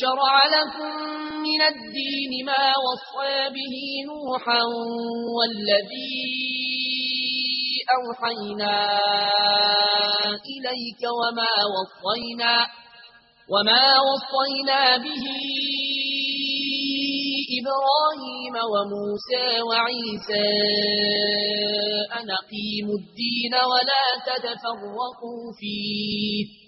شرع لكم من الدين ما وصى به نوحا والذي أوحينا إليك وما وصينا وما وصينا به إبراهيم وموسى وعيسى أن الدين ولا تتفرقوا فيه.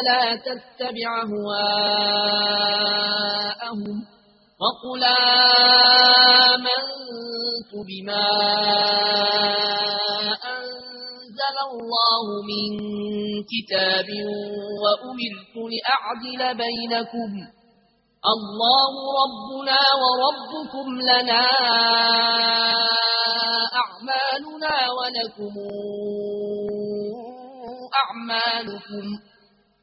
ولا تتبع هواءهم وقل آمنت بما أنزل الله من كتاب وأمرت لأعدل بينكم الله ربنا وربكم لنا أعمالنا ولكم أعمالكم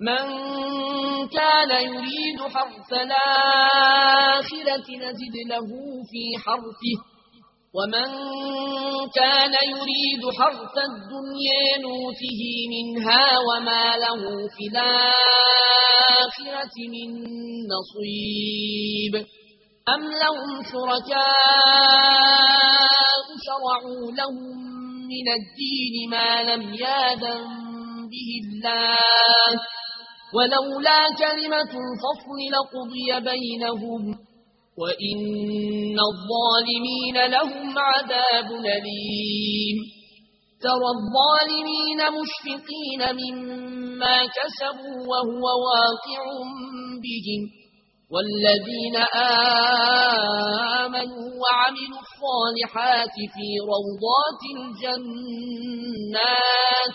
من كان يريد حرث الآخرة نزد له في حرثه ومن كان يريد حرث الدنيا نوته منها وما له في الآخرة من نصيب. أم لهم شركاء شرعوا لهم من الدين ما لم يادن به الله ولولا كلمة الفصل لقضي بينهم وإن الظالمين لهم عذاب نليم ترى الظالمين مشفقين مما كسبوا وهو واقع بهم والذين آمنوا وعملوا الصالحات في روضات الجنات